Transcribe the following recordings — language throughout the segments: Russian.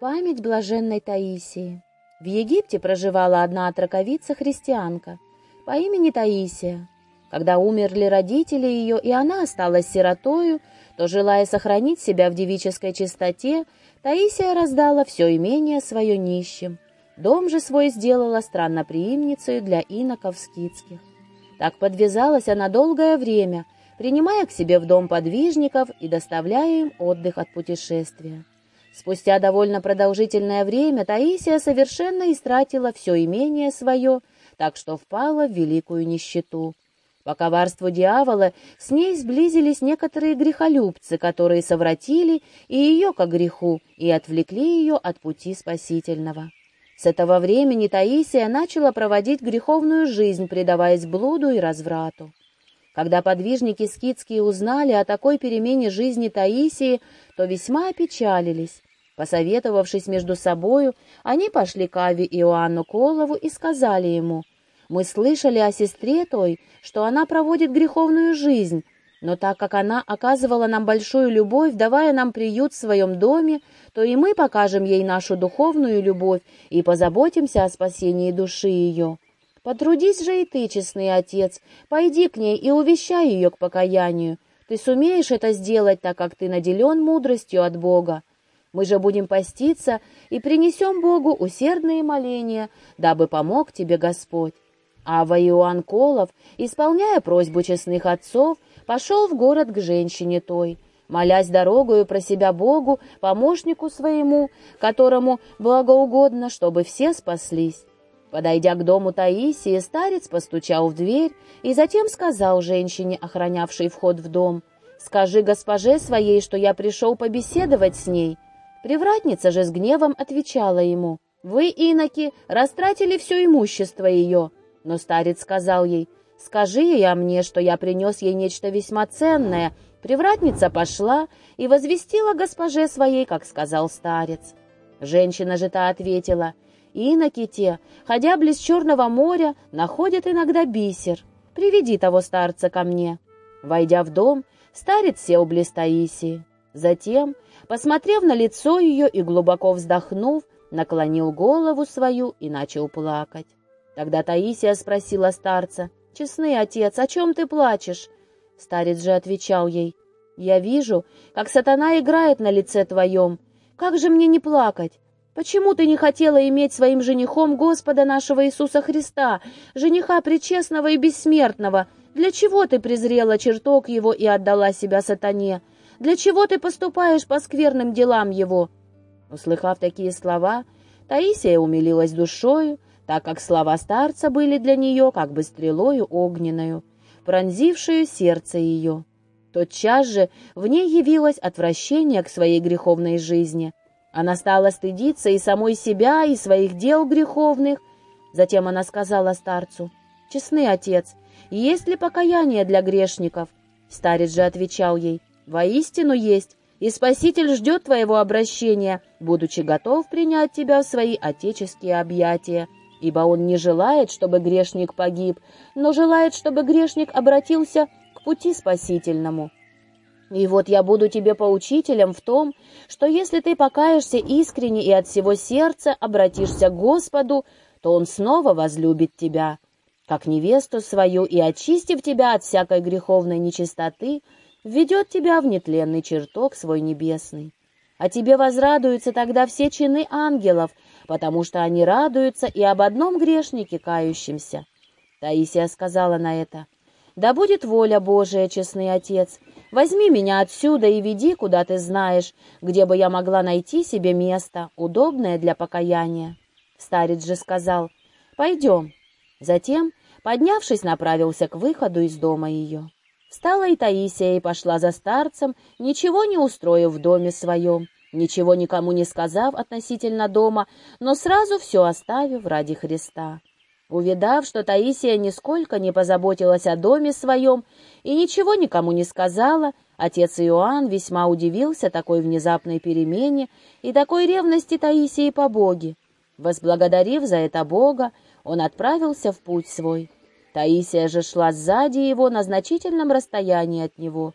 Память блаженной Таисии. В Египте проживала одна отраковица-христианка по имени Таисия. Когда умерли родители ее, и она осталась сиротою, то, желая сохранить себя в девической чистоте, Таисия раздала все имение свое нищим. Дом же свой сделала странноприимницей для иноков скидских. Так подвязалась она долгое время, принимая к себе в дом подвижников и доставляя им отдых от путешествия. Спустя довольно продолжительное время Таисия совершенно истратила все имение свое, так что впала в великую нищету. По коварству дьявола с ней сблизились некоторые грехолюбцы, которые совратили и ее ко греху и отвлекли ее от пути спасительного. С этого времени Таисия начала проводить греховную жизнь, предаваясь блуду и разврату. Когда подвижники скидские узнали о такой перемене жизни Таисии, то весьма опечалились. Посоветовавшись между собою, они пошли к Аве Иоанну Колову и сказали ему, «Мы слышали о сестре той, что она проводит греховную жизнь, но так как она оказывала нам большую любовь, давая нам приют в своем доме, то и мы покажем ей нашу духовную любовь и позаботимся о спасении души ее. Потрудись же и ты, честный отец, пойди к ней и увещай ее к покаянию. Ты сумеешь это сделать, так как ты наделен мудростью от Бога. Мы же будем поститься и принесем Богу усердные моления, дабы помог тебе Господь. Ава Иоанн Колов, исполняя просьбу честных отцов, пошел в город к женщине той, молясь дорогою про себя Богу, помощнику своему, которому благоугодно, чтобы все спаслись. Подойдя к дому Таисии, старец постучал в дверь и затем сказал женщине, охранявшей вход в дом, «Скажи госпоже своей, что я пришел побеседовать с ней». Привратница же с гневом отвечала ему, «Вы, иноки, растратили все имущество ее». Но старец сказал ей, «Скажи ей о мне, что я принес ей нечто весьма ценное». Привратница пошла и возвестила госпоже своей, как сказал старец. Женщина же та ответила, «Иноки те, ходя близ Черного моря, находят иногда бисер. Приведи того старца ко мне». Войдя в дом, старец сел близ Таисии. Затем Посмотрев на лицо ее и глубоко вздохнув, наклонил голову свою и начал плакать. Тогда Таисия спросила старца, «Честный отец, о чем ты плачешь?» Старец же отвечал ей, «Я вижу, как сатана играет на лице твоем. Как же мне не плакать? Почему ты не хотела иметь своим женихом Господа нашего Иисуса Христа, жениха пречестного и бессмертного? Для чего ты презрела чертог его и отдала себя сатане?» Для чего ты поступаешь по скверным делам его?» Услыхав такие слова, Таисия умилилась душою, так как слова старца были для нее как бы стрелою огненную, пронзившую сердце ее. Тотчас же в ней явилось отвращение к своей греховной жизни. Она стала стыдиться и самой себя, и своих дел греховных. Затем она сказала старцу, «Честный отец, есть ли покаяние для грешников?» Старец же отвечал ей, Воистину есть, и Спаситель ждет твоего обращения, будучи готов принять тебя в свои отеческие объятия, ибо Он не желает, чтобы грешник погиб, но желает, чтобы грешник обратился к пути спасительному. И вот я буду тебе поучителем в том, что если ты покаешься искренне и от всего сердца обратишься к Господу, то Он снова возлюбит тебя, как невесту свою, и, очистив тебя от всякой греховной нечистоты, введет тебя в нетленный чертог свой небесный. А тебе возрадуются тогда все чины ангелов, потому что они радуются и об одном грешнике кающемся. Таисия сказала на это, «Да будет воля Божия, честный отец, возьми меня отсюда и веди, куда ты знаешь, где бы я могла найти себе место, удобное для покаяния». Старец же сказал, «Пойдем». Затем, поднявшись, направился к выходу из дома ее. Встала и Таисия и пошла за старцем, ничего не устроив в доме своем, ничего никому не сказав относительно дома, но сразу все оставив ради Христа. Увидав, что Таисия нисколько не позаботилась о доме своем и ничего никому не сказала, отец Иоанн весьма удивился такой внезапной перемене и такой ревности Таисии по Боге. Возблагодарив за это Бога, он отправился в путь свой. Таисия же шла сзади его на значительном расстоянии от него.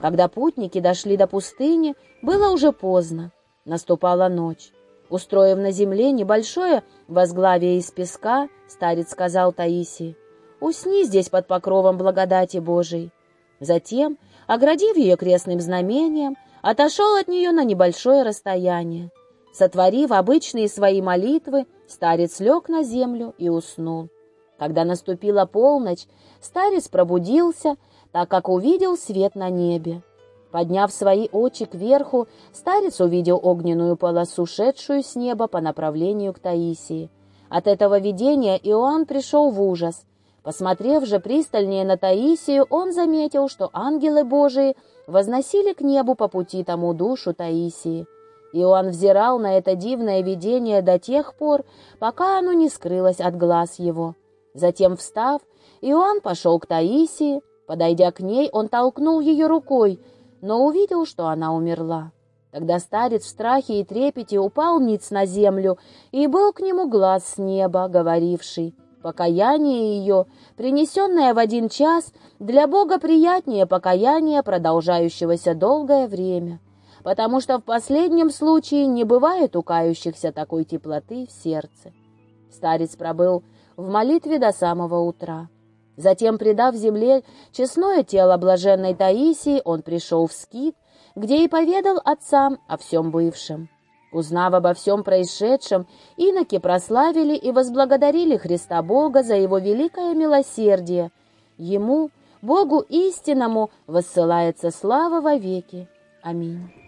Когда путники дошли до пустыни, было уже поздно. Наступала ночь. Устроив на земле небольшое возглавие из песка, старец сказал Таисии, «Усни здесь под покровом благодати Божией». Затем, оградив ее крестным знамением, отошел от нее на небольшое расстояние. Сотворив обычные свои молитвы, старец лег на землю и уснул. Когда наступила полночь, старец пробудился, так как увидел свет на небе. Подняв свои очи кверху, старец увидел огненную полосу, шедшую с неба по направлению к Таисии. От этого видения Иоанн пришел в ужас. Посмотрев же пристальнее на Таисию, он заметил, что ангелы Божии возносили к небу по пути тому душу Таисии. Иоанн взирал на это дивное видение до тех пор, пока оно не скрылось от глаз его. Затем, встав, Иоанн пошел к Таисии. Подойдя к ней, он толкнул ее рукой, но увидел, что она умерла. Тогда старец в страхе и трепете упал ниц на землю, и был к нему глаз с неба, говоривший, «Покаяние ее, принесенное в один час, для Бога приятнее покаяния, продолжающегося долгое время, потому что в последнем случае не бывает у кающихся такой теплоты в сердце». Старец пробыл в молитве до самого утра. Затем, предав земле честное тело блаженной Таисии, он пришел в скит, где и поведал отцам о всем бывшем. Узнав обо всем происшедшем, иноки прославили и возблагодарили Христа Бога за его великое милосердие. Ему, Богу истинному, воссылается слава во веки. Аминь.